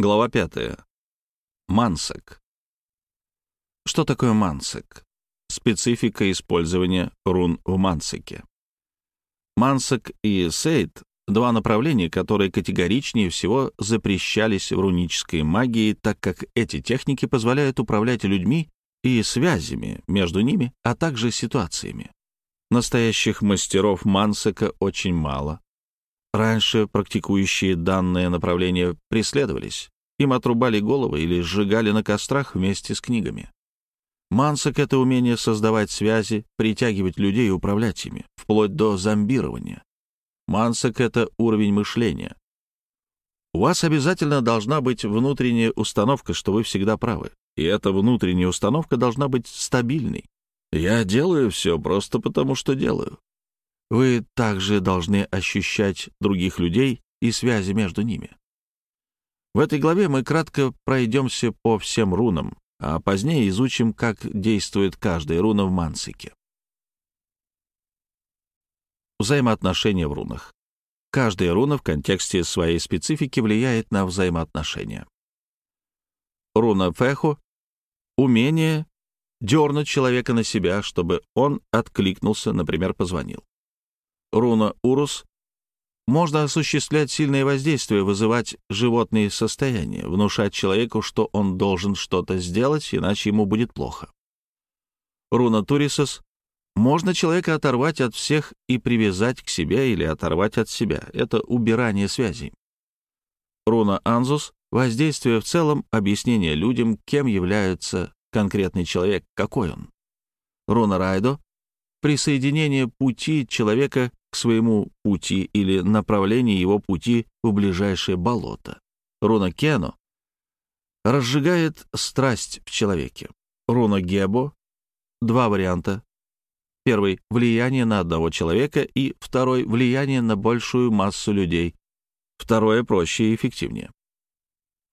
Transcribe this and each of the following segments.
Глава 5. Мансек. Что такое мансек? Специфика использования рун в мансеке. Мансек и сейд — два направления, которые категоричнее всего запрещались в рунической магии, так как эти техники позволяют управлять людьми и связями между ними, а также ситуациями. Настоящих мастеров мансека очень мало, Раньше практикующие данное направление преследовались. Им отрубали головы или сжигали на кострах вместе с книгами. Мансок — это умение создавать связи, притягивать людей и управлять ими, вплоть до зомбирования. Мансок — это уровень мышления. У вас обязательно должна быть внутренняя установка, что вы всегда правы. И эта внутренняя установка должна быть стабильной. Я делаю все просто потому, что делаю. Вы также должны ощущать других людей и связи между ними. В этой главе мы кратко пройдемся по всем рунам, а позднее изучим, как действует каждая руна в мансике. Взаимоотношения в рунах. Каждая руна в контексте своей специфики влияет на взаимоотношения. Руна Фехо — умение дернуть человека на себя, чтобы он откликнулся, например, позвонил руна Урус, можно осуществлять сильное воздействие, вызывать животные состояния, внушать человеку, что он должен что-то сделать, иначе ему будет плохо. Руна Турисос можно человека оторвать от всех и привязать к себе или оторвать от себя. Это убирание связей. Руна Анзус — воздействие в целом, объяснение людям, кем является конкретный человек, какой он. Руна Райдо — присоединение пути человека к своему пути или направление его пути в ближайшее болото. Руна Кено разжигает страсть в человеке. Руна Гебо — два варианта. Первый — влияние на одного человека, и второй — влияние на большую массу людей. Второе проще и эффективнее.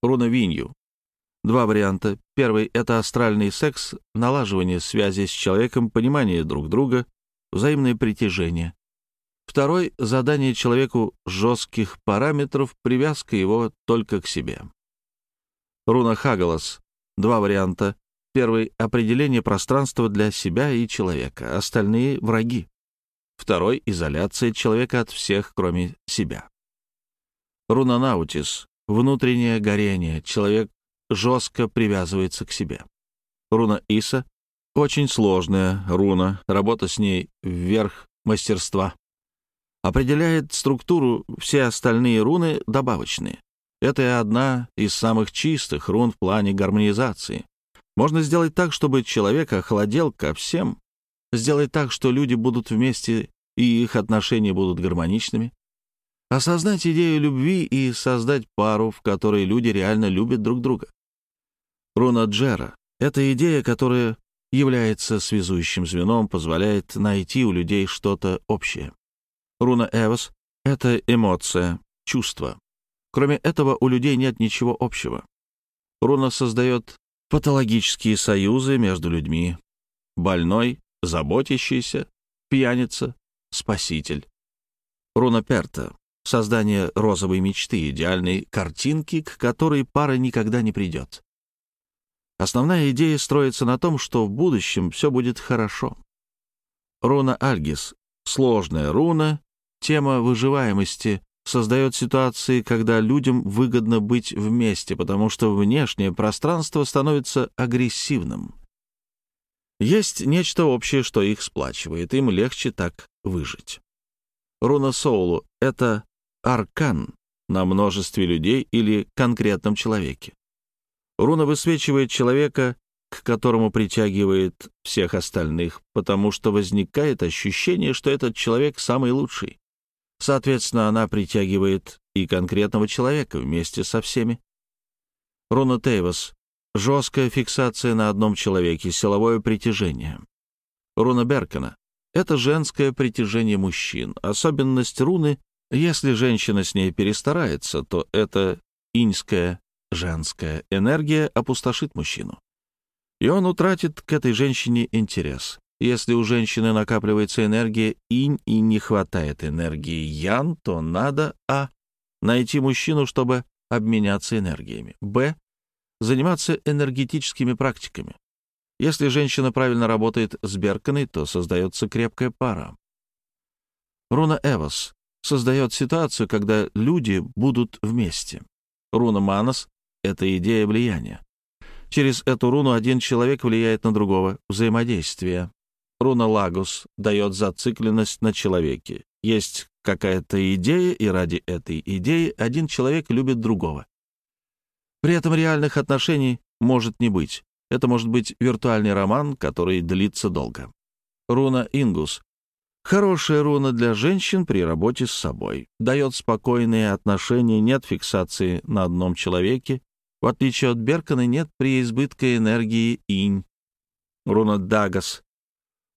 Руна Винью — два варианта. Первый — это астральный секс, налаживание связи с человеком, понимание друг друга, взаимное притяжение. Второй — задание человеку жестких параметров, привязка его только к себе. Руна Хагалас. Два варианта. Первый — определение пространства для себя и человека, остальные — враги. Второй — изоляция человека от всех, кроме себя. Руна Наутис. Внутреннее горение. Человек жестко привязывается к себе. Руна Иса. Очень сложная руна. Работа с ней вверх мастерства определяет структуру, все остальные руны добавочные. Это одна из самых чистых рун в плане гармонизации. Можно сделать так, чтобы человек охладел ко всем, сделать так, что люди будут вместе и их отношения будут гармоничными. Осознать идею любви и создать пару, в которой люди реально любят друг друга. Руна Джера — это идея, которая является связующим звеном, позволяет найти у людей что-то общее. Руна Эвос — это эмоция, чувство. Кроме этого, у людей нет ничего общего. Руна создает патологические союзы между людьми. Больной, заботящийся, пьяница, спаситель. Руна Перта — создание розовой мечты, идеальной картинки, к которой пара никогда не придет. Основная идея строится на том, что в будущем все будет хорошо. Руна Альгис — сложная руна, Тема выживаемости создает ситуации, когда людям выгодно быть вместе, потому что внешнее пространство становится агрессивным. Есть нечто общее, что их сплачивает, им легче так выжить. Руна Соулу — это аркан на множестве людей или конкретном человеке. Руна высвечивает человека, к которому притягивает всех остальных, потому что возникает ощущение, что этот человек самый лучший. Соответственно, она притягивает и конкретного человека вместе со всеми. Руна Тейвас — жесткая фиксация на одном человеке, силовое притяжение. Руна Беркана — это женское притяжение мужчин. Особенность руны — если женщина с ней перестарается, то эта иньская женская энергия опустошит мужчину. И он утратит к этой женщине интерес. Если у женщины накапливается энергия инь и не хватает энергии ян, то надо а. найти мужчину, чтобы обменяться энергиями. Б. Заниматься энергетическими практиками. Если женщина правильно работает с Берканой, то создается крепкая пара. Руна Эвос создает ситуацию, когда люди будут вместе. Руна Манас — это идея влияния. Через эту руну один человек влияет на другого, взаимодействие. Руна Лагус дает зацикленность на человеке. Есть какая-то идея, и ради этой идеи один человек любит другого. При этом реальных отношений может не быть. Это может быть виртуальный роман, который длится долго. Руна Ингус. Хорошая руна для женщин при работе с собой. Дает спокойные отношения, нет фиксации на одном человеке. В отличие от Беркана, нет преизбытка энергии инь. Руна Дагас.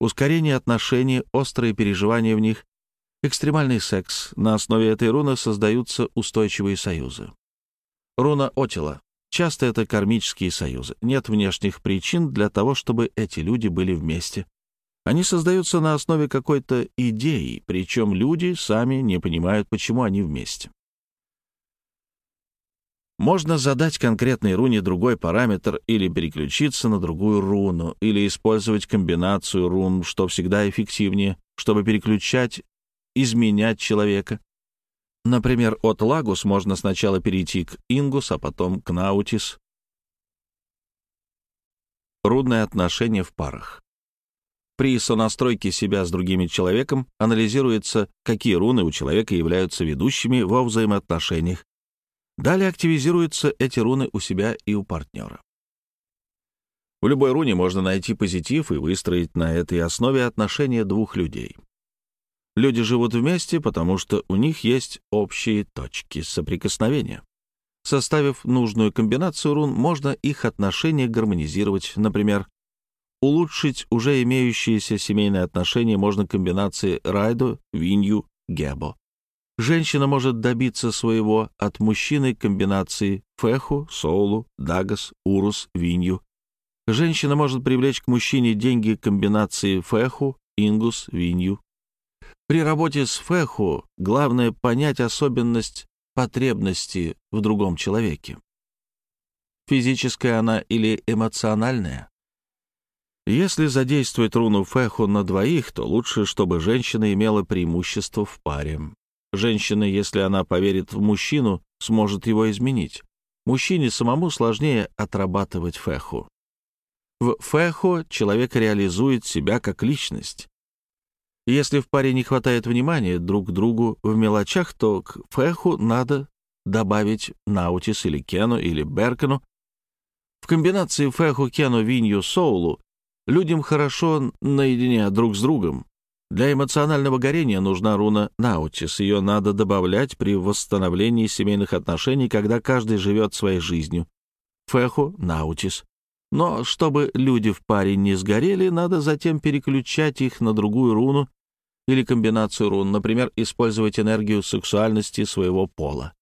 Ускорение отношений, острые переживания в них, экстремальный секс. На основе этой руны создаются устойчивые союзы. Руна Отила. Часто это кармические союзы. Нет внешних причин для того, чтобы эти люди были вместе. Они создаются на основе какой-то идеи, причем люди сами не понимают, почему они вместе. Можно задать конкретной руне другой параметр или переключиться на другую руну, или использовать комбинацию рун, что всегда эффективнее, чтобы переключать, изменять человека. Например, от Лагус можно сначала перейти к Ингус, а потом к Наутис. Рудное отношение в парах. При сонастройке себя с другим человеком анализируется, какие руны у человека являются ведущими во взаимоотношениях. Далее активизируются эти руны у себя и у партнера. В любой руне можно найти позитив и выстроить на этой основе отношения двух людей. Люди живут вместе, потому что у них есть общие точки соприкосновения. Составив нужную комбинацию рун, можно их отношения гармонизировать. Например, улучшить уже имеющиеся семейные отношения можно комбинацией Райдо, Винью, Гебо. Женщина может добиться своего от мужчины комбинации Феху, Соулу, Дагас, Урус, Винью. Женщина может привлечь к мужчине деньги комбинации Феху, Ингус, Винью, при работе с фэху главное понять особенность потребности в другом человеке. Физическая она или эмоциональная? Если задействовать руну фэху на двоих, то лучше, чтобы женщина имела преимущество в паре. Женщина, если она поверит в мужчину, сможет его изменить. Мужчине самому сложнее отрабатывать фэху. В фэху человек реализует себя как личность. Если в паре не хватает внимания друг к другу в мелочах, то к феху надо добавить наутис или кену или беркану. В комбинации феху, кену, винью, соулу людям хорошо наедине друг с другом. Для эмоционального горения нужна руна наутис. Ее надо добавлять при восстановлении семейных отношений, когда каждый живет своей жизнью. Феху, наутис. Но чтобы люди в паре не сгорели, надо затем переключать их на другую руну или комбинацию рун, например, использовать энергию сексуальности своего пола.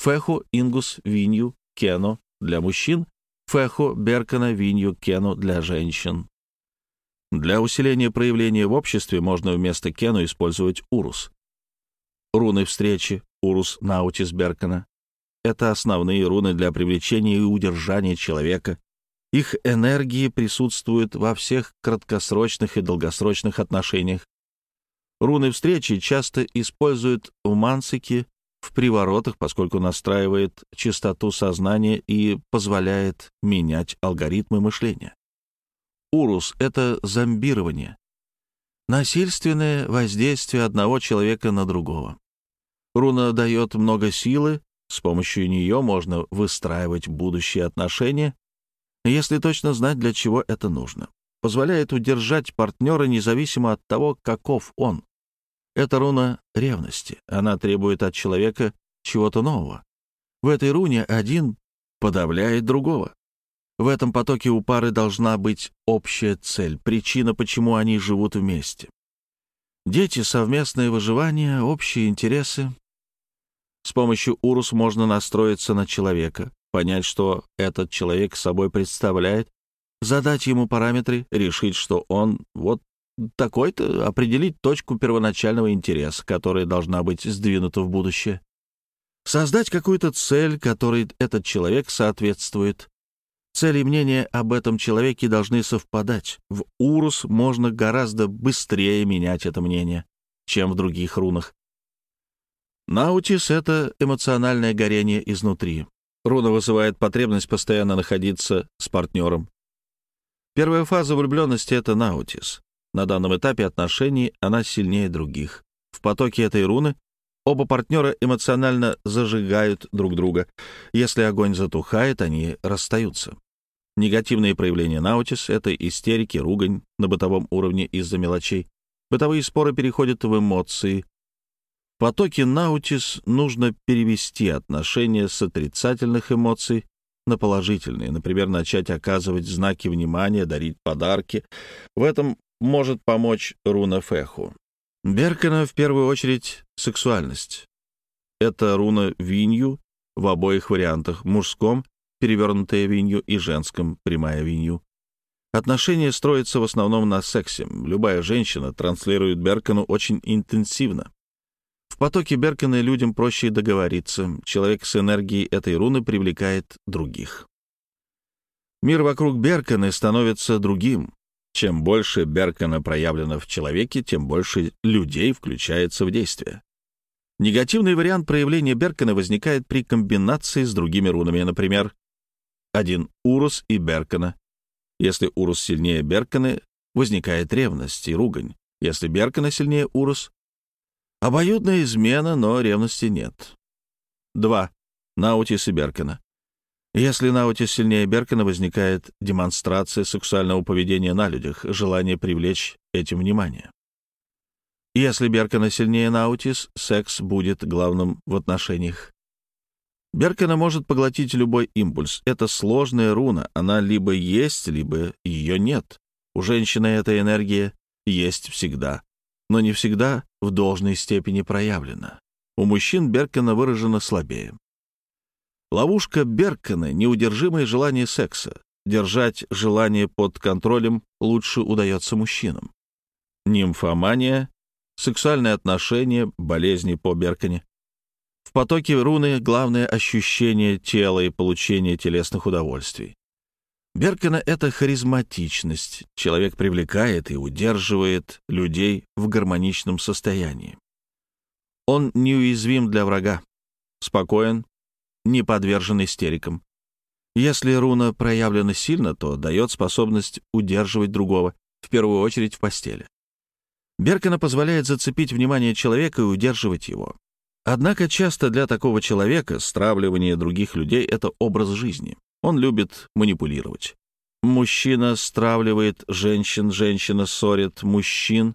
Феху, Ингус, Винью, Кено для мужчин, Феху, Беркана, Винью, Кену для женщин. Для усиления проявления в обществе можно вместо Кену использовать Урус. Руны встречи, Урус, Наутис, Беркана — это основные руны для привлечения и удержания человека. Их энергии присутствуют во всех краткосрочных и долгосрочных отношениях, Руны встречи часто используют в мансике в приворотах, поскольку настраивает частоту сознания и позволяет менять алгоритмы мышления. Урус — это зомбирование, насильственное воздействие одного человека на другого. Руна дает много силы, с помощью нее можно выстраивать будущие отношения, если точно знать, для чего это нужно. Позволяет удержать партнера независимо от того, каков он. Это руна ревности. Она требует от человека чего-то нового. В этой руне один подавляет другого. В этом потоке у пары должна быть общая цель, причина, почему они живут вместе. Дети, совместное выживание, общие интересы. С помощью Урус можно настроиться на человека, понять, что этот человек собой представляет, задать ему параметры, решить, что он вот такой-то определить точку первоначального интереса, которая должна быть сдвинута в будущее. Создать какую-то цель, которой этот человек соответствует. Цели и мнения об этом человеке должны совпадать. В Урус можно гораздо быстрее менять это мнение, чем в других рунах. Наутис — это эмоциональное горение изнутри. Руна вызывает потребность постоянно находиться с партнером. Первая фаза влюбленности — это наутис. На данном этапе отношений она сильнее других. В потоке этой руны оба партнера эмоционально зажигают друг друга. Если огонь затухает, они расстаются. Негативные проявления наутис — это истерики, ругань на бытовом уровне из-за мелочей. Бытовые споры переходят в эмоции. В потоке наутис нужно перевести отношения с отрицательных эмоций на положительные, например, начать оказывать знаки внимания, дарить подарки. В этом может помочь руна Феху. Беркана в первую очередь сексуальность. Это руна Винью в обоих вариантах, мужском, перевернутая Винью, и женском, прямая Винью. Отношения строятся в основном на сексе. Любая женщина транслирует Беркану очень интенсивно. В потоке Беркана людям проще договориться. Человек с энергией этой руны привлекает других. Мир вокруг Берканы становится другим. Чем больше Беркана проявлено в человеке, тем больше людей включается в действие. Негативный вариант проявления Беркана возникает при комбинации с другими рунами, например, один Урус и Беркана. Если Урус сильнее Берканы, возникает ревность и ругань. Если Беркана сильнее Урус, обоюдная измена, но ревности нет. 2. Наутис и Беркана. Если Наутис сильнее Беркана, возникает демонстрация сексуального поведения на людях, желание привлечь этим внимание. Если Беркана сильнее Наутис, секс будет главным в отношениях. Беркана может поглотить любой импульс. Это сложная руна, она либо есть, либо ее нет. У женщины эта энергия есть всегда, но не всегда в должной степени проявлена. У мужчин Беркана выражена слабее. Ловушка Беркана — неудержимое желание секса. Держать желание под контролем лучше удается мужчинам. Нимфомания, сексуальные отношения, болезни по Беркане. В потоке руны главное ощущение тела и получение телесных удовольствий. Беркана — это харизматичность. Человек привлекает и удерживает людей в гармоничном состоянии. Он неуязвим для врага, спокоен, не подвержен истерикам. Если руна проявлена сильно, то дает способность удерживать другого, в первую очередь в постели. Беркана позволяет зацепить внимание человека и удерживать его. Однако часто для такого человека стравливание других людей — это образ жизни. Он любит манипулировать. Мужчина стравливает женщин, женщина ссорит мужчин.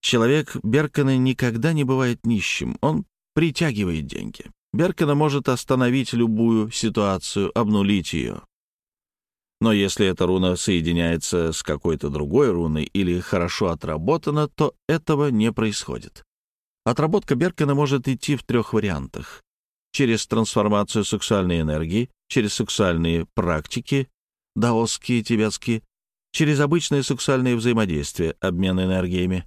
Человек Беркана никогда не бывает нищим, он притягивает деньги. Беркана может остановить любую ситуацию, обнулить ее. Но если эта руна соединяется с какой-то другой руной или хорошо отработана, то этого не происходит. Отработка Беркана может идти в трех вариантах. Через трансформацию сексуальной энергии, через сексуальные практики, даосские, тибетские, через обычное сексуальное взаимодействие, обмен энергиями,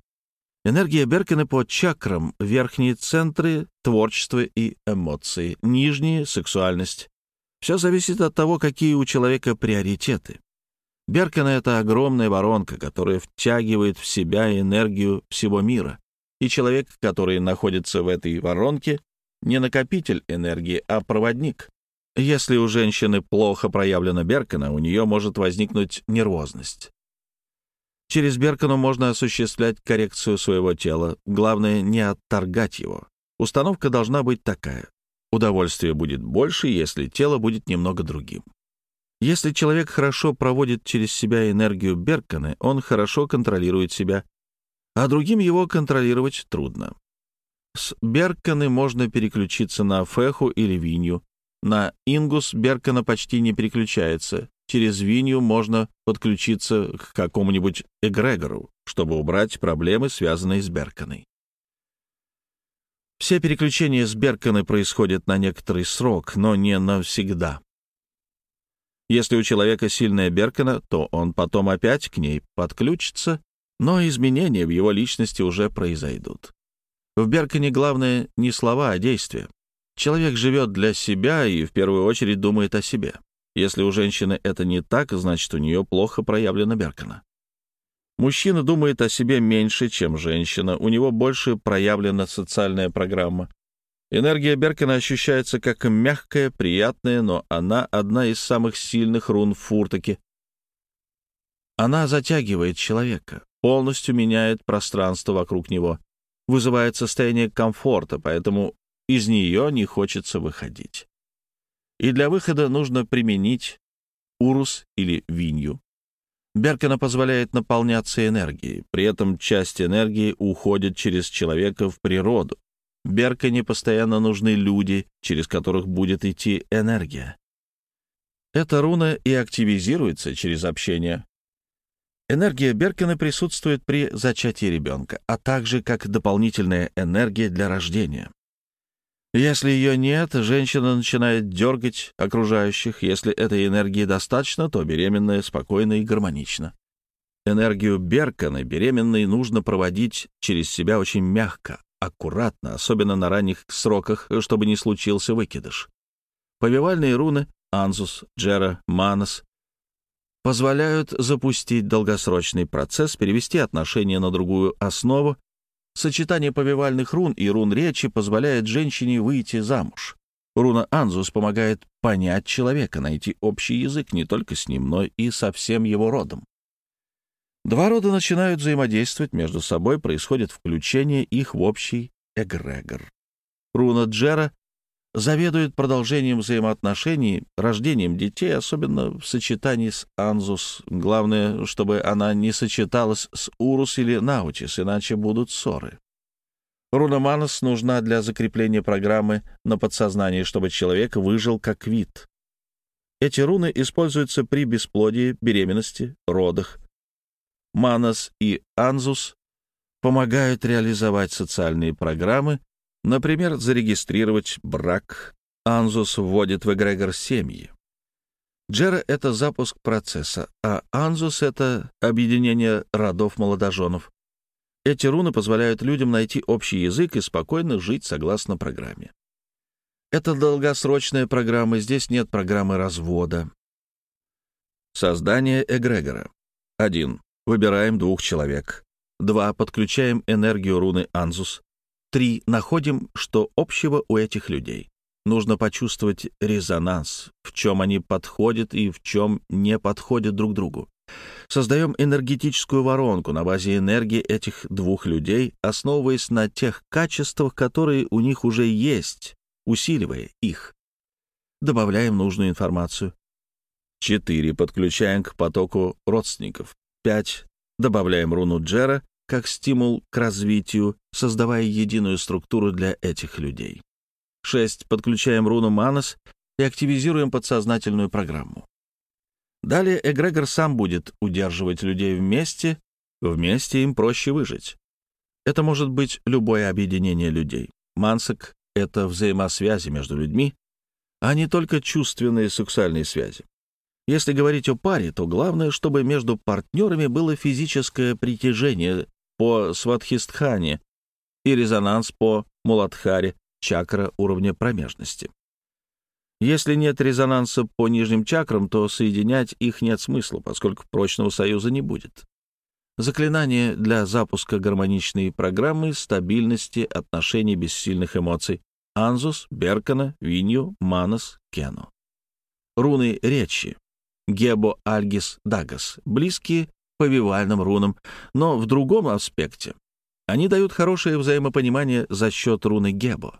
Энергия Беркена по чакрам, верхние центры — творчество и эмоции, нижние — сексуальность. Все зависит от того, какие у человека приоритеты. Беркена — это огромная воронка, которая втягивает в себя энергию всего мира. И человек, который находится в этой воронке, не накопитель энергии, а проводник. Если у женщины плохо проявлена Беркена, у нее может возникнуть нервозность. Через Беркану можно осуществлять коррекцию своего тела. Главное, не отторгать его. Установка должна быть такая. Удовольствие будет больше, если тело будет немного другим. Если человек хорошо проводит через себя энергию Берканы, он хорошо контролирует себя, а другим его контролировать трудно. С Берканы можно переключиться на Феху или Винью. На Ингус Беркана почти не переключается, через Винью можно подключиться к какому-нибудь эгрегору, чтобы убрать проблемы, связанные с Берканой. Все переключения с Берканы происходят на некоторый срок, но не навсегда. Если у человека сильная Беркана, то он потом опять к ней подключится, но изменения в его личности уже произойдут. В Беркане главное не слова, а действия. Человек живет для себя и в первую очередь думает о себе. Если у женщины это не так, значит, у нее плохо проявлена Беркана. Мужчина думает о себе меньше, чем женщина, у него больше проявлена социальная программа. Энергия Беркана ощущается как мягкая, приятная, но она одна из самых сильных рун в фуртаке. Она затягивает человека, полностью меняет пространство вокруг него, вызывает состояние комфорта, поэтому из нее не хочется выходить. И для выхода нужно применить урус или винью. Беркана позволяет наполняться энергией, при этом часть энергии уходит через человека в природу. Беркане постоянно нужны люди, через которых будет идти энергия. Эта руна и активизируется через общение. Энергия Беркана присутствует при зачатии ребенка, а также как дополнительная энергия для рождения. Если ее нет, женщина начинает дергать окружающих. Если этой энергии достаточно, то беременная спокойно и гармонично. Энергию Беркана беременной нужно проводить через себя очень мягко, аккуратно, особенно на ранних сроках, чтобы не случился выкидыш. Повивальные руны Анзус, Джера, Манас позволяют запустить долгосрочный процесс, перевести отношения на другую основу Сочетание повивальных рун и рун речи позволяет женщине выйти замуж. Руна Анзус помогает понять человека, найти общий язык не только с ним, но и со всем его родом. Два рода начинают взаимодействовать между собой, происходит включение их в общий эгрегор. Руна Джера заведует продолжением взаимоотношений, рождением детей, особенно в сочетании с Анзус. Главное, чтобы она не сочеталась с Урус или Наутис, иначе будут ссоры. Руна Манас нужна для закрепления программы на подсознании, чтобы человек выжил как вид. Эти руны используются при бесплодии, беременности, родах. Манас и Анзус помогают реализовать социальные программы, Например, зарегистрировать брак. Анзус вводит в эгрегор семьи. Джера — это запуск процесса, а Анзус — это объединение родов молодоженов. Эти руны позволяют людям найти общий язык и спокойно жить согласно программе. Это долгосрочная программа, здесь нет программы развода. Создание эгрегора. 1. Выбираем двух человек. 2. Подключаем энергию руны Анзус. Три. Находим, что общего у этих людей. Нужно почувствовать резонанс, в чем они подходят и в чем не подходят друг другу. Создаем энергетическую воронку на базе энергии этих двух людей, основываясь на тех качествах, которые у них уже есть, усиливая их. Добавляем нужную информацию. 4. Подключаем к потоку родственников. 5. Добавляем руну Джера как стимул к развитию, создавая единую структуру для этих людей. 6. Подключаем руну Манас и активизируем подсознательную программу. Далее эгрегор сам будет удерживать людей вместе, вместе им проще выжить. Это может быть любое объединение людей. Мансок — это взаимосвязи между людьми, а не только чувственные сексуальные связи. Если говорить о паре, то главное, чтобы между партнерами было физическое притяжение по Сватхистхане и резонанс по Муладхаре, чакра уровня промежности. Если нет резонанса по нижним чакрам, то соединять их нет смысла, поскольку прочного союза не будет. Заклинание для запуска гармоничной программы стабильности отношений без сильных эмоций. Анзус, Беркана, Винью, Манас, Кену. Руны речи. Гебо, Альгис, Дагас. Близкие повивальным рунам, но в другом аспекте. Они дают хорошее взаимопонимание за счет руны Гебо.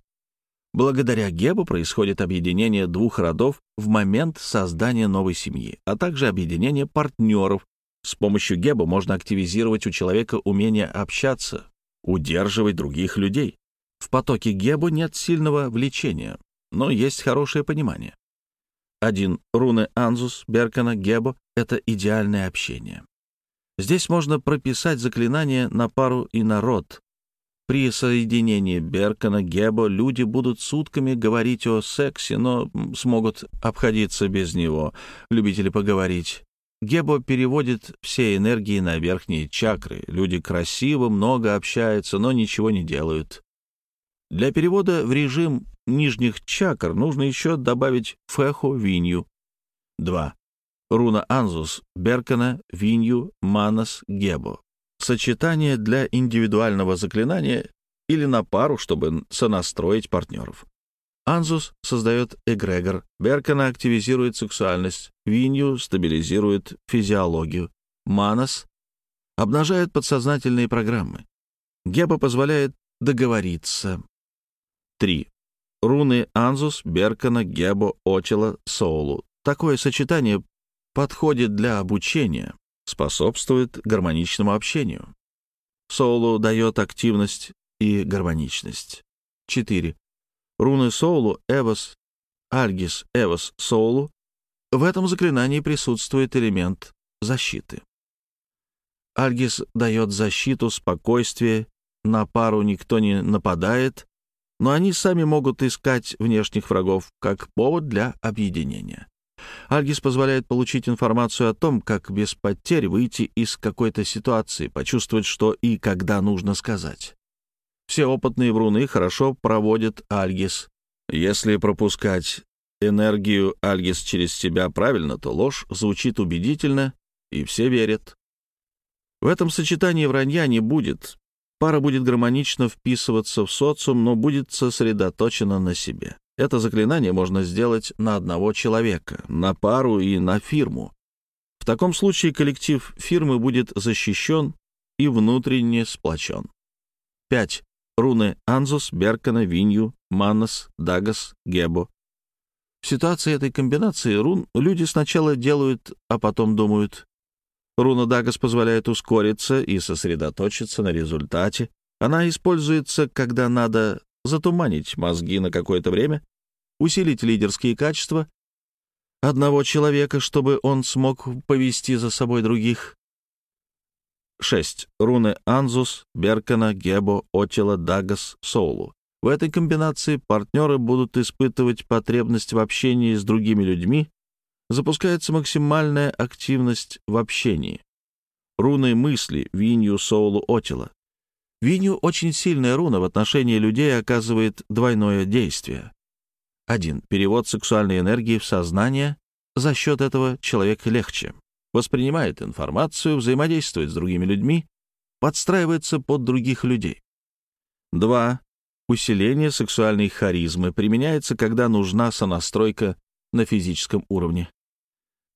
Благодаря Гебу происходит объединение двух родов в момент создания новой семьи, а также объединение партнеров. С помощью Гебо можно активизировать у человека умение общаться, удерживать других людей. В потоке Гебо нет сильного влечения, но есть хорошее понимание. Один руны Анзус, Беркана, Гебо — это идеальное общение. Здесь можно прописать заклинание на пару и на род. При соединении Беркана, Гебо люди будут сутками говорить о сексе, но смогут обходиться без него, любители поговорить. Гебо переводит все энергии на верхние чакры. Люди красиво, много общаются, но ничего не делают. Для перевода в режим нижних чакр нужно еще добавить феху, винью. 2. Руна Анзус, Беркана, Винью, Манас, Гебо. Сочетание для индивидуального заклинания или на пару, чтобы сонастроить партнеров. Анзус создает эгрегор, Беркана активизирует сексуальность, Винью стабилизирует физиологию, Манас обнажает подсознательные программы. Геба позволяет договориться. 3. Руны Анзус, Беркана, Гебо, Очела, Соулу. Такое сочетание подходит для обучения, способствует гармоничному общению. Соулу дает активность и гармоничность. 4. Руны Соулу, Эвос, Альгис, Эвос, Соулу. В этом заклинании присутствует элемент защиты. Альгис дает защиту, спокойствие, на пару никто не нападает, но они сами могут искать внешних врагов как повод для объединения. Альгис позволяет получить информацию о том, как без потерь выйти из какой-то ситуации, почувствовать, что и когда нужно сказать. Все опытные вруны хорошо проводят Альгис. Если пропускать энергию Альгис через себя правильно, то ложь звучит убедительно, и все верят. В этом сочетании вранья не будет. Пара будет гармонично вписываться в социум, но будет сосредоточена на себе. Это заклинание можно сделать на одного человека, на пару и на фирму. В таком случае коллектив фирмы будет защищен и внутренне сплочен. 5. Руны Анзус, Беркана, Винью, Маннас, Дагас, Гебо. В ситуации этой комбинации рун люди сначала делают, а потом думают. Руна Дагас позволяет ускориться и сосредоточиться на результате. Она используется, когда надо затуманить мозги на какое-то время, усилить лидерские качества одного человека, чтобы он смог повести за собой других. 6. Руны Анзус, Беркана, Гебо, Отила, Дагас, Соулу. В этой комбинации партнеры будут испытывать потребность в общении с другими людьми, запускается максимальная активность в общении. Руны мысли, Винью, Соулу, Отила. Винью очень сильная руна в отношении людей оказывает двойное действие. 1. Перевод сексуальной энергии в сознание. За счет этого человек легче. Воспринимает информацию, взаимодействует с другими людьми, подстраивается под других людей. 2. Усиление сексуальной харизмы применяется, когда нужна сонастройка на физическом уровне.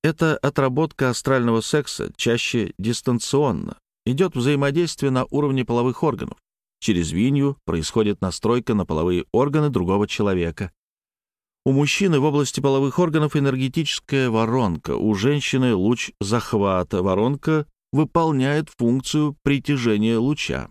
Это отработка астрального секса, чаще дистанционно, идет взаимодействие на уровне половых органов. Через винью происходит настройка на половые органы другого человека. У мужчины в области половых органов энергетическая воронка, у женщины луч захвата. Воронка выполняет функцию притяжения луча.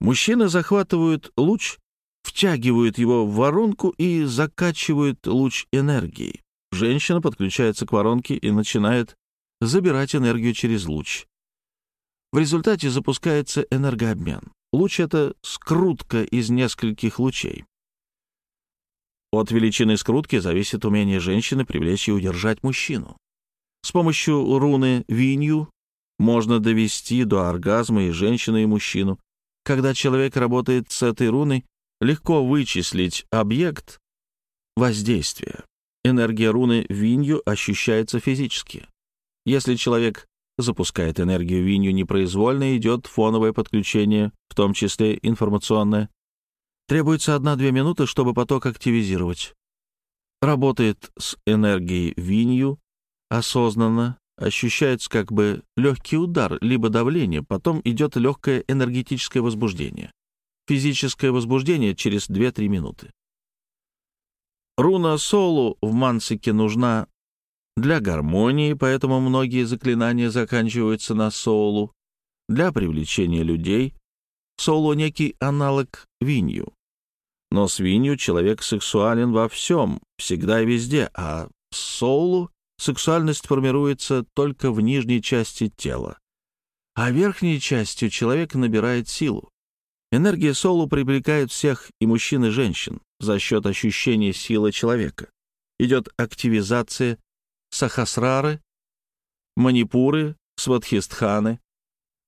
Мужчины захватывают луч, втягивают его в воронку и закачивают луч энергией. Женщина подключается к воронке и начинает забирать энергию через луч. В результате запускается энергообмен. Луч — это скрутка из нескольких лучей. От величины скрутки зависит умение женщины привлечь и удержать мужчину. С помощью руны Винью можно довести до оргазма и женщину, и мужчину. Когда человек работает с этой руной, легко вычислить объект воздействия. Энергия руны Винью ощущается физически. Если человек запускает энергию Винью непроизвольно, идет фоновое подключение, в том числе информационное. Требуется одна-две минуты, чтобы поток активизировать. Работает с энергией Винью осознанно, ощущается как бы легкий удар, либо давление, потом идет легкое энергетическое возбуждение. Физическое возбуждение через 2-3 минуты. Руна Солу в Мансике нужна для гармонии, поэтому многие заклинания заканчиваются на солу. Для привлечения людей соло — некий аналог винью. Но с винью человек сексуален во всем, всегда и везде, а с солу сексуальность формируется только в нижней части тела. А верхней частью человек набирает силу. Энергия солу привлекает всех, и мужчин, и женщин, за счет ощущения силы человека. Идет активизация сахасрары, манипуры, сватхистханы.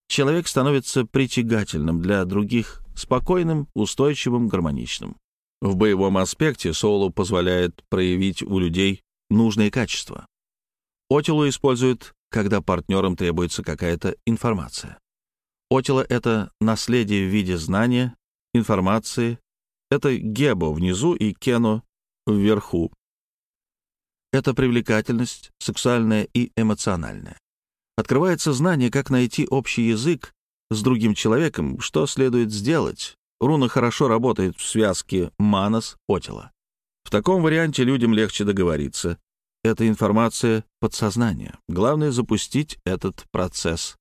Человек становится притягательным для других, спокойным, устойчивым, гармоничным. В боевом аспекте Соулу позволяет проявить у людей нужные качества. Отилу используют, когда партнерам требуется какая-то информация. Отила — это наследие в виде знания, информации, это гебо внизу и кено вверху. Это привлекательность, сексуальная и эмоциональная. Открывается знание, как найти общий язык с другим человеком, что следует сделать. Руна хорошо работает в связке манас-отила. В таком варианте людям легче договориться. Это информация подсознания. Главное — запустить этот процесс.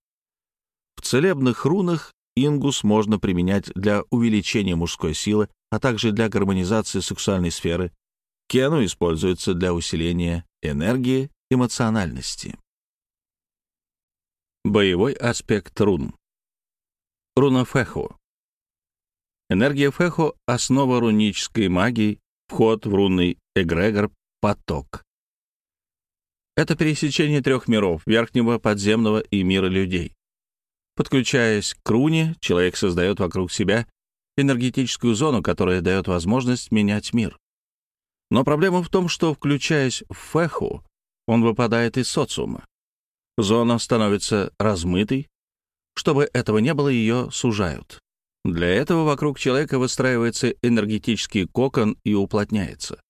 В целебных рунах ингус можно применять для увеличения мужской силы, а также для гармонизации сексуальной сферы. Кену используется для усиления энергии эмоциональности. Боевой аспект рун. Руна Феху. Энергия Феху — основа рунической магии, вход в рунный эгрегор — поток. Это пересечение трех миров — верхнего, подземного и мира людей. Подключаясь к руне, человек создает вокруг себя энергетическую зону, которая дает возможность менять мир. Но проблема в том, что, включаясь в феху, он выпадает из социума. Зона становится размытой. Чтобы этого не было, ее сужают. Для этого вокруг человека выстраивается энергетический кокон и уплотняется.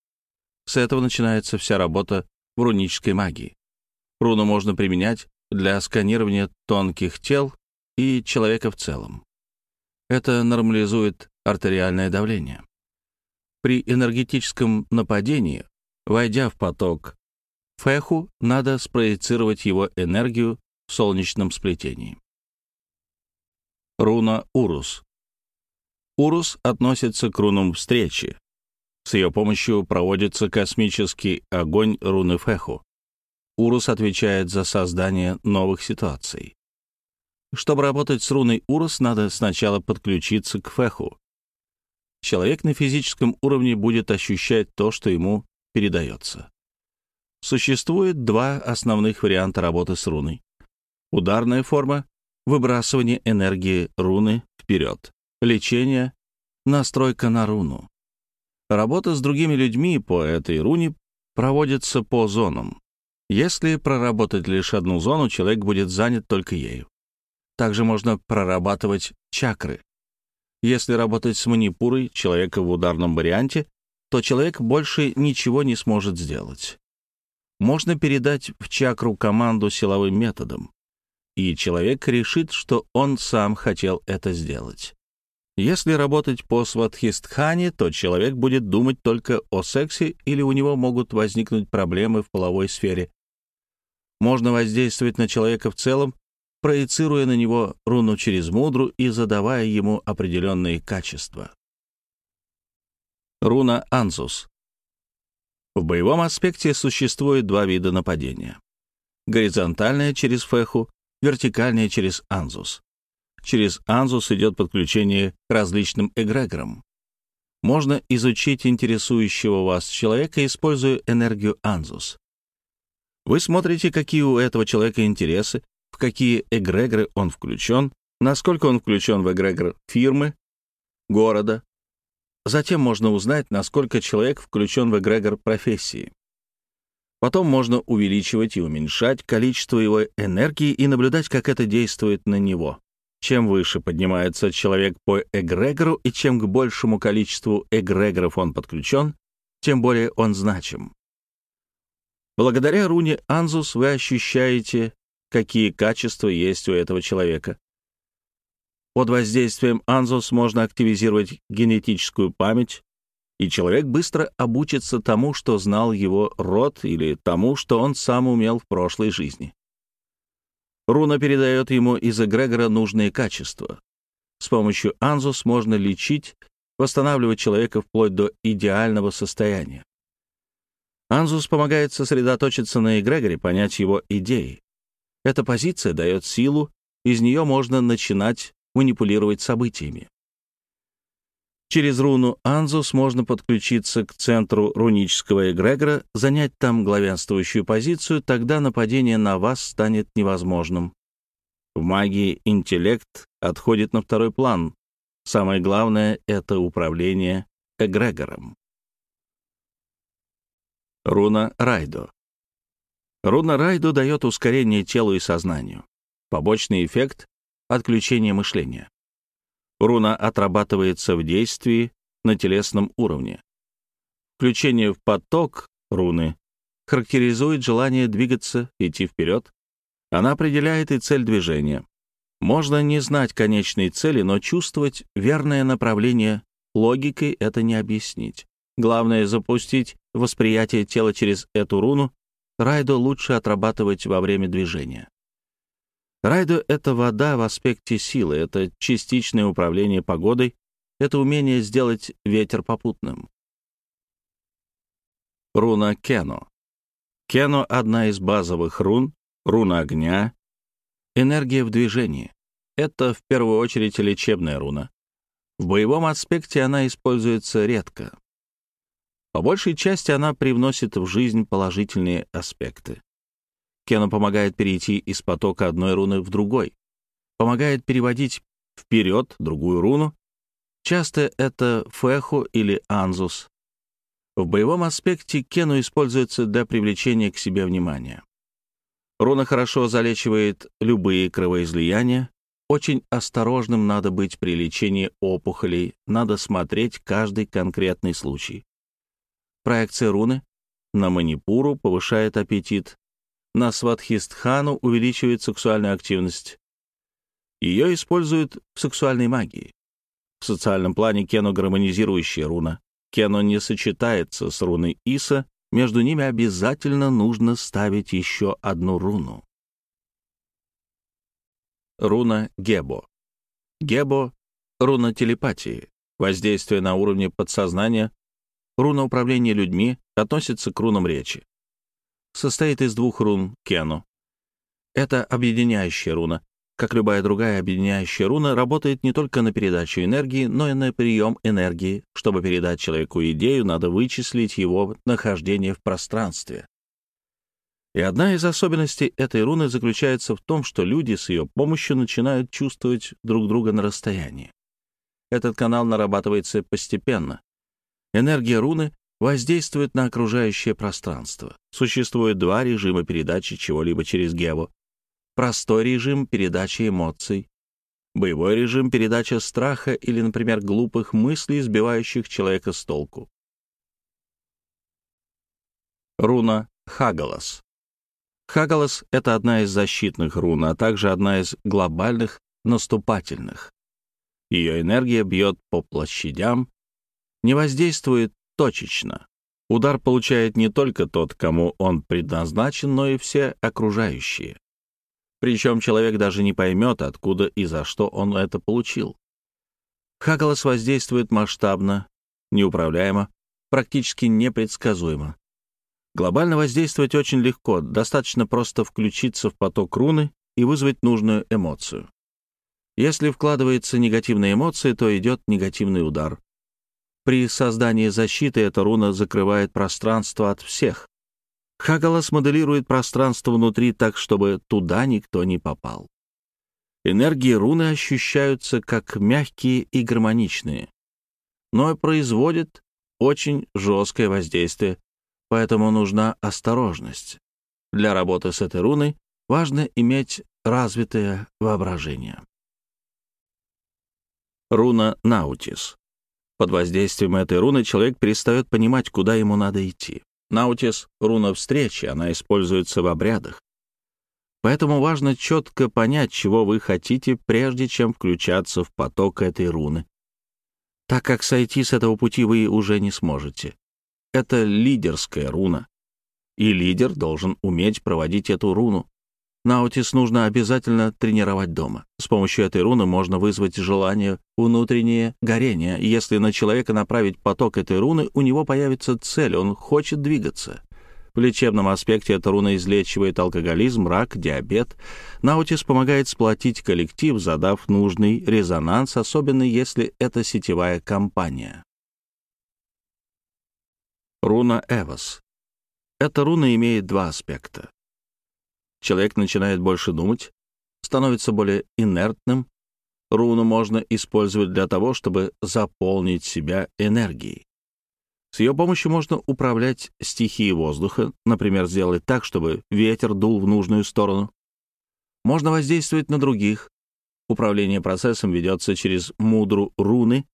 С этого начинается вся работа в рунической магии. Руну можно применять для сканирования тонких тел и человека в целом. Это нормализует артериальное давление. При энергетическом нападении, войдя в поток феху, надо спроецировать его энергию в солнечном сплетении. Руна Урус. Урус относится к рунам встречи. С ее помощью проводится космический огонь руны Феху. Урус отвечает за создание новых ситуаций. Чтобы работать с руной Урус, надо сначала подключиться к Феху. Человек на физическом уровне будет ощущать то, что ему передается. Существует два основных варианта работы с руной. Ударная форма — выбрасывание энергии руны вперед. Лечение — настройка на руну. Работа с другими людьми по этой руне проводится по зонам. Если проработать лишь одну зону, человек будет занят только ею. Также можно прорабатывать чакры. Если работать с манипурой человека в ударном варианте, то человек больше ничего не сможет сделать. Можно передать в чакру команду силовым методом, и человек решит, что он сам хотел это сделать. Если работать по сватхистхане, то человек будет думать только о сексе или у него могут возникнуть проблемы в половой сфере. Можно воздействовать на человека в целом проецируя на него руну через мудру и задавая ему определенные качества. Руна Анзус. В боевом аспекте существует два вида нападения. Горизонтальное через феху, вертикальное через анзус. Через анзус идет подключение к различным эгрегорам. Можно изучить интересующего вас человека, используя энергию анзус. Вы смотрите, какие у этого человека интересы, в какие эгрегоры он включен, насколько он включен в эгрегор фирмы, города. Затем можно узнать, насколько человек включен в эгрегор профессии. Потом можно увеличивать и уменьшать количество его энергии и наблюдать, как это действует на него. Чем выше поднимается человек по эгрегору и чем к большему количеству эгрегоров он подключен, тем более он значим. Благодаря руне Анзус вы ощущаете какие качества есть у этого человека. Под воздействием Анзус можно активизировать генетическую память, и человек быстро обучится тому, что знал его род, или тому, что он сам умел в прошлой жизни. Руна передает ему из эгрегора нужные качества. С помощью Анзус можно лечить, восстанавливать человека вплоть до идеального состояния. Анзус помогает сосредоточиться на эгрегоре, понять его идеи. Эта позиция дает силу, из нее можно начинать манипулировать событиями. Через руну Анзус можно подключиться к центру рунического эгрегора, занять там главенствующую позицию, тогда нападение на вас станет невозможным. В магии интеллект отходит на второй план. Самое главное — это управление эгрегором. Руна Райдо. Руна Райдо дает ускорение телу и сознанию. Побочный эффект — отключение мышления. Руна отрабатывается в действии на телесном уровне. Включение в поток руны характеризует желание двигаться, идти вперед. Она определяет и цель движения. Можно не знать конечной цели, но чувствовать верное направление логикой это не объяснить. Главное — запустить восприятие тела через эту руну. Райдо лучше отрабатывать во время движения. Райдо — это вода в аспекте силы, это частичное управление погодой, это умение сделать ветер попутным. Руна Кено. Кено — одна из базовых рун, руна огня, энергия в движении. Это в первую очередь лечебная руна. В боевом аспекте она используется редко. По большей части она привносит в жизнь положительные аспекты. Кена помогает перейти из потока одной руны в другой, помогает переводить вперед другую руну. Часто это феху или анзус. В боевом аспекте кену используется для привлечения к себе внимания. Руна хорошо залечивает любые кровоизлияния. Очень осторожным надо быть при лечении опухолей, надо смотреть каждый конкретный случай. Проекция руны на манипуру повышает аппетит, на сватхистхану увеличивает сексуальную активность. Ее используют в сексуальной магии. В социальном плане кену гармонизирующая руна. Кено не сочетается с руной Иса, между ними обязательно нужно ставить еще одну руну. Руна Гебо. Гебо — руна телепатии, воздействие на уровне подсознания, руна управления людьми, относится к рунам речи состоит из двух рун Кену. Это объединяющая руна. Как любая другая объединяющая руна, работает не только на передачу энергии, но и на прием энергии. Чтобы передать человеку идею, надо вычислить его нахождение в пространстве. И одна из особенностей этой руны заключается в том, что люди с ее помощью начинают чувствовать друг друга на расстоянии. Этот канал нарабатывается постепенно. Энергия руны воздействует на окружающее пространство. Существует два режима передачи чего-либо через Гево. Простой режим передачи эмоций. Боевой режим передача страха или, например, глупых мыслей, сбивающих человека с толку. Руна Хагалас. Хагалас — это одна из защитных рун, а также одна из глобальных наступательных. Ее энергия бьет по площадям, не воздействует точечно. Удар получает не только тот, кому он предназначен, но и все окружающие. Причем человек даже не поймет, откуда и за что он это получил. Хагалас воздействует масштабно, неуправляемо, практически непредсказуемо. Глобально воздействовать очень легко, достаточно просто включиться в поток руны и вызвать нужную эмоцию. Если вкладывается негативная эмоция, то идет негативный удар. При создании защиты эта руна закрывает пространство от всех. Хагалас моделирует пространство внутри так, чтобы туда никто не попал. Энергии руны ощущаются как мягкие и гармоничные, но производят очень жесткое воздействие, поэтому нужна осторожность. Для работы с этой руной важно иметь развитое воображение. Руна Наутис под воздействием этой руны человек перестает понимать, куда ему надо идти. Наутис — руна встречи, она используется в обрядах. Поэтому важно четко понять, чего вы хотите, прежде чем включаться в поток этой руны. Так как сойти с этого пути вы уже не сможете. Это лидерская руна. И лидер должен уметь проводить эту руну, Наутис нужно обязательно тренировать дома. С помощью этой руны можно вызвать желание внутреннее горение. Если на человека направить поток этой руны, у него появится цель, он хочет двигаться. В лечебном аспекте эта руна излечивает алкоголизм, рак, диабет. Наутис помогает сплотить коллектив, задав нужный резонанс, особенно если это сетевая компания. Руна Эвос. Эта руна имеет два аспекта человек начинает больше думать, становится более инертным. Руну можно использовать для того, чтобы заполнить себя энергией. С ее помощью можно управлять стихией воздуха, например, сделать так, чтобы ветер дул в нужную сторону. Можно воздействовать на других. Управление процессом ведется через мудру руны.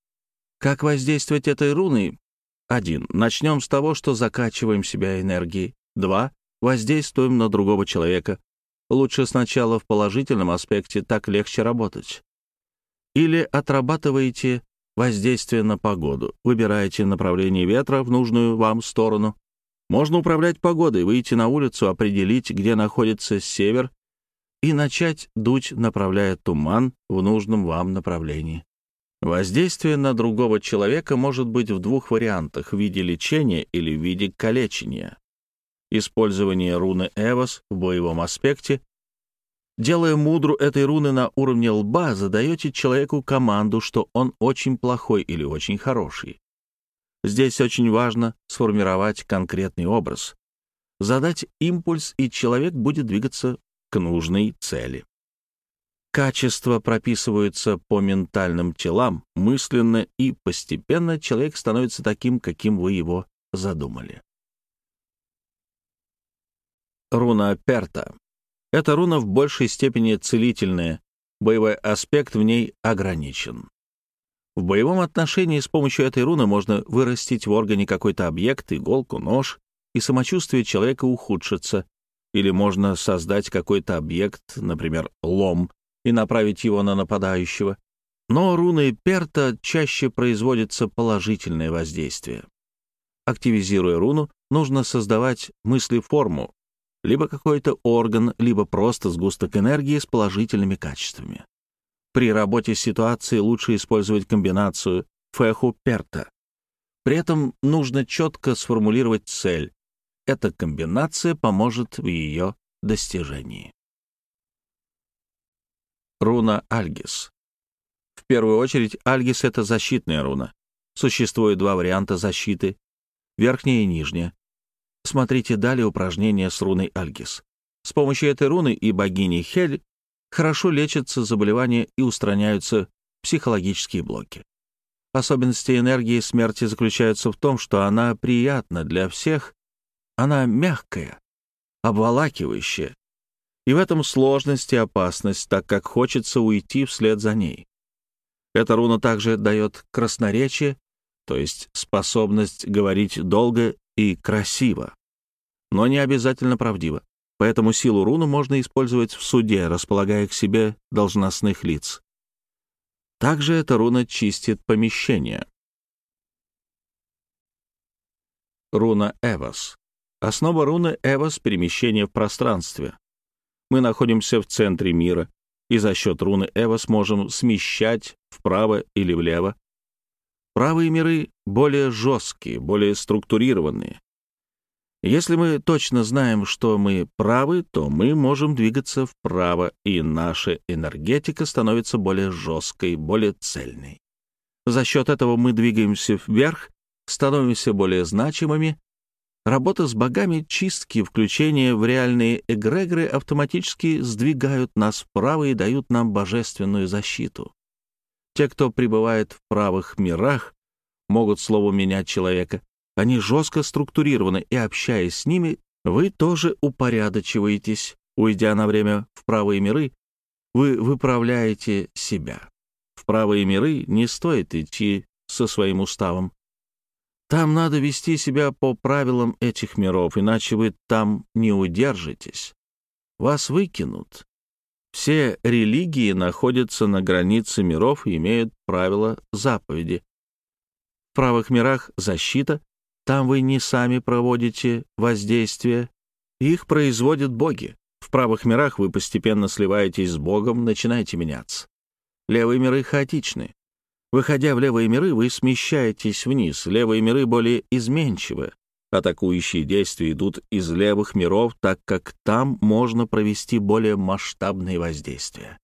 Как воздействовать этой руной? Один. Начнем с того, что закачиваем себя энергией. Два. Воздействуем на другого человека. Лучше сначала в положительном аспекте, так легче работать. Или отрабатываете воздействие на погоду. Выбираете направление ветра в нужную вам сторону. Можно управлять погодой, выйти на улицу, определить, где находится север, и начать дуть, направляя туман в нужном вам направлении. Воздействие на другого человека может быть в двух вариантах — в виде лечения или в виде калечения. Использование руны Эвос в боевом аспекте Делая мудру этой руны на уровне лба, задаете человеку команду, что он очень плохой или очень хороший. Здесь очень важно сформировать конкретный образ, задать импульс, и человек будет двигаться к нужной цели. Качества прописываются по ментальным телам, мысленно, и постепенно человек становится таким, каким вы его задумали. Руна Перта эта руна в большей степени целительная, боевой аспект в ней ограничен. В боевом отношении с помощью этой руны можно вырастить в органе какой-то объект, иголку, нож, и самочувствие человека ухудшится. Или можно создать какой-то объект, например, лом, и направить его на нападающего. Но руной Перта чаще производится положительное воздействие. Активизируя руну, нужно создавать мысли-форму, либо какой-то орган, либо просто сгусток энергии с положительными качествами. При работе с ситуацией лучше использовать комбинацию фэху-перта. При этом нужно четко сформулировать цель. Эта комбинация поможет в ее достижении. Руна Альгис. В первую очередь, Альгис — это защитная руна. Существует два варианта защиты — верхняя и нижняя. Смотрите далее упражнение с руной Альгис. С помощью этой руны и богини Хель хорошо лечатся заболевания и устраняются психологические блоки. Особенности энергии смерти заключаются в том, что она приятна для всех, она мягкая, обволакивающая, и в этом сложность и опасность, так как хочется уйти вслед за ней. Эта руна также дает красноречие, то есть способность говорить долго и красиво, но не обязательно правдиво. Поэтому силу руну можно использовать в суде, располагая к себе должностных лиц. Также эта руна чистит помещение. Руна Эвос. Основа руны Эвос — перемещение в пространстве. Мы находимся в центре мира, и за счет руны Эвос можем смещать вправо или влево, Правые миры более жесткие, более структурированные. Если мы точно знаем, что мы правы, то мы можем двигаться вправо, и наша энергетика становится более жесткой, более цельной. За счет этого мы двигаемся вверх, становимся более значимыми. Работа с богами, чистки, включение в реальные эгрегоры автоматически сдвигают нас вправо и дают нам божественную защиту. Те, кто пребывает в правых мирах, могут слово менять человека. Они жестко структурированы, и, общаясь с ними, вы тоже упорядочиваетесь. Уйдя на время в правые миры, вы выправляете себя. В правые миры не стоит идти со своим уставом. Там надо вести себя по правилам этих миров, иначе вы там не удержитесь. Вас выкинут. Все религии находятся на границе миров и имеют правила заповеди. В правых мирах защита, там вы не сами проводите воздействие, их производят боги. В правых мирах вы постепенно сливаетесь с Богом, начинаете меняться. Левые миры хаотичны. Выходя в левые миры, вы смещаетесь вниз. Левые миры более изменчивы. Атакующие действия идут из левых миров, так как там можно провести более масштабные воздействия.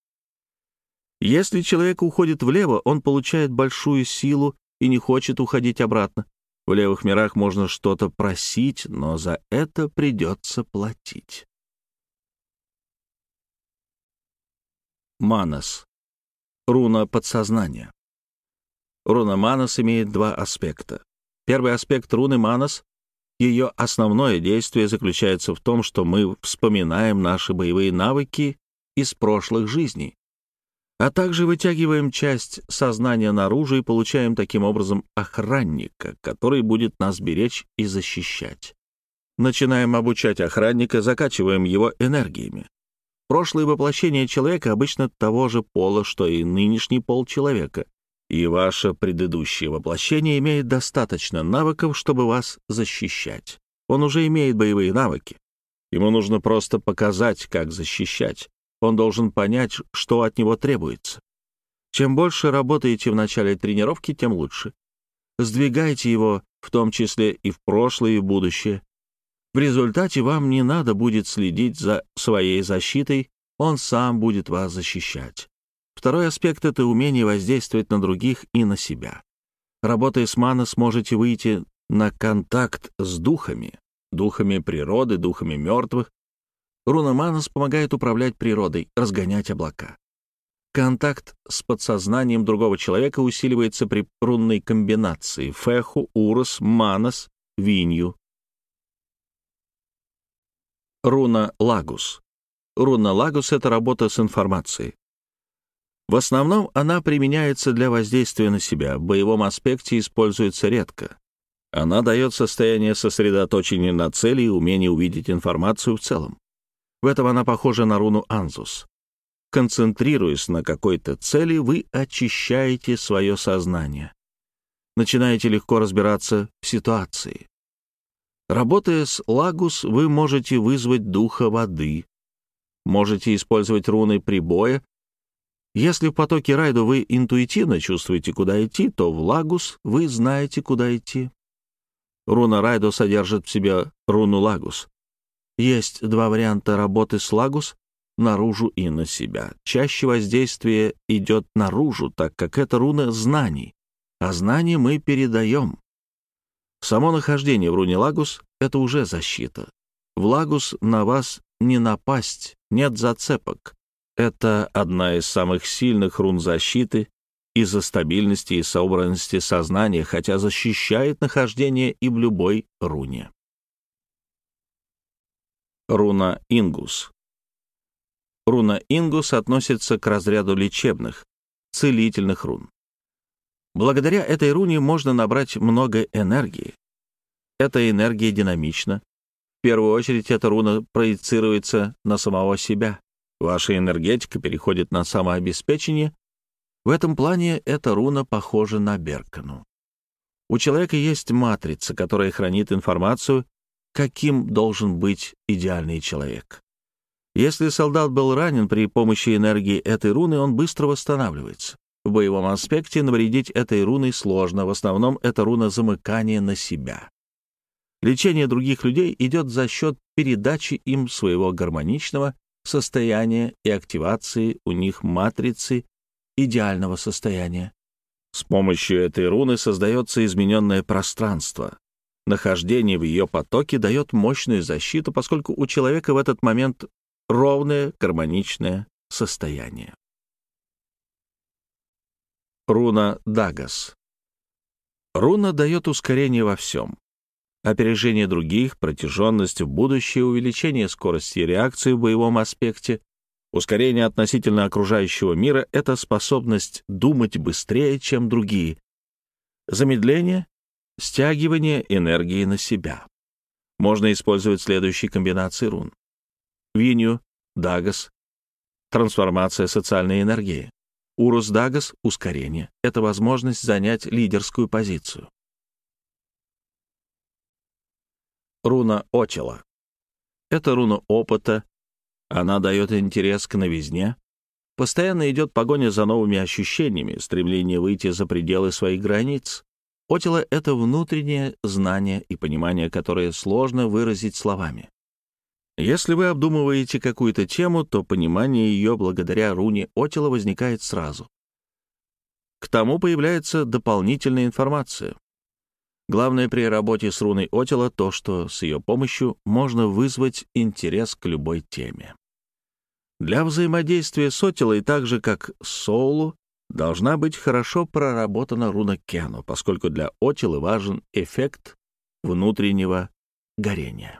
Если человек уходит влево, он получает большую силу и не хочет уходить обратно. В левых мирах можно что-то просить, но за это придется платить. Манас. Руна подсознания. Руна Манас имеет два аспекта. Первый аспект руны Манас — ее основное действие заключается в том, что мы вспоминаем наши боевые навыки из прошлых жизней, а также вытягиваем часть сознания наружу и получаем таким образом охранника, который будет нас беречь и защищать. Начинаем обучать охранника, закачиваем его энергиями. Прошлое воплощение человека обычно того же пола, что и нынешний пол человека, и ваше предыдущее воплощение имеет достаточно навыков, чтобы вас защищать. Он уже имеет боевые навыки. Ему нужно просто показать, как защищать. Он должен понять, что от него требуется. Чем больше работаете в начале тренировки, тем лучше. Сдвигайте его, в том числе и в прошлое, и в будущее. В результате вам не надо будет следить за своей защитой, он сам будет вас защищать. Второй аспект — это умение воздействовать на других и на себя. Работая с мана, сможете выйти на контакт с духами, духами природы, духами мертвых, Руна Манас помогает управлять природой, разгонять облака. Контакт с подсознанием другого человека усиливается при рунной комбинации Феху, Урос, Манас, Винью. Руна Лагус. Руна Лагус — это работа с информацией. В основном она применяется для воздействия на себя, в боевом аспекте используется редко. Она дает состояние сосредоточения на цели и умение увидеть информацию в целом. В этом она похожа на руну Анзус. Концентрируясь на какой-то цели, вы очищаете свое сознание. Начинаете легко разбираться в ситуации. Работая с Лагус, вы можете вызвать духа воды, можете использовать руны прибоя. Если в потоке Райду вы интуитивно чувствуете, куда идти, то в Лагус вы знаете, куда идти. Руна Райду содержит в себе руну Лагус. Есть два варианта работы с лагус — наружу и на себя. Чаще воздействие идет наружу, так как это руна знаний, а знания мы передаем. Само нахождение в руне лагус — это уже защита. В лагус на вас не напасть, нет зацепок. Это одна из самых сильных рун защиты из-за стабильности и собранности сознания, хотя защищает нахождение и в любой руне. Руна Ингус. Руна Ингус относится к разряду лечебных, целительных рун. Благодаря этой руне можно набрать много энергии. Эта энергия динамична. В первую очередь эта руна проецируется на самого себя. Ваша энергетика переходит на самообеспечение. В этом плане эта руна похожа на Беркану. У человека есть матрица, которая хранит информацию каким должен быть идеальный человек. Если солдат был ранен при помощи энергии этой руны, он быстро восстанавливается. В боевом аспекте навредить этой руной сложно, в основном это руна замыкания на себя. Лечение других людей идет за счет передачи им своего гармоничного состояния и активации у них матрицы идеального состояния. С помощью этой руны создается измененное пространство, Нахождение в ее потоке дает мощную защиту, поскольку у человека в этот момент ровное, гармоничное состояние. Руна Дагас. Руна дает ускорение во всем. Опережение других, протяженность в будущее, увеличение скорости реакции в боевом аспекте, ускорение относительно окружающего мира — это способность думать быстрее, чем другие. Замедление Стягивание энергии на себя. Можно использовать следующие комбинации рун. Винью, Дагас, трансформация социальной энергии. Урус Дагас — ускорение. Это возможность занять лидерскую позицию. Руна Отила. Это руна опыта. Она дает интерес к новизне. Постоянно идет погоня за новыми ощущениями, стремление выйти за пределы своих границ. Отила — это внутреннее знание и понимание, которое сложно выразить словами. Если вы обдумываете какую-то тему, то понимание ее благодаря руне Отила возникает сразу. К тому появляется дополнительная информация. Главное при работе с руной Отила то, что с ее помощью можно вызвать интерес к любой теме. Для взаимодействия с Отилой, так же как с Соулу, Должна быть хорошо проработана руна Кену, поскольку для Отилы важен эффект внутреннего горения.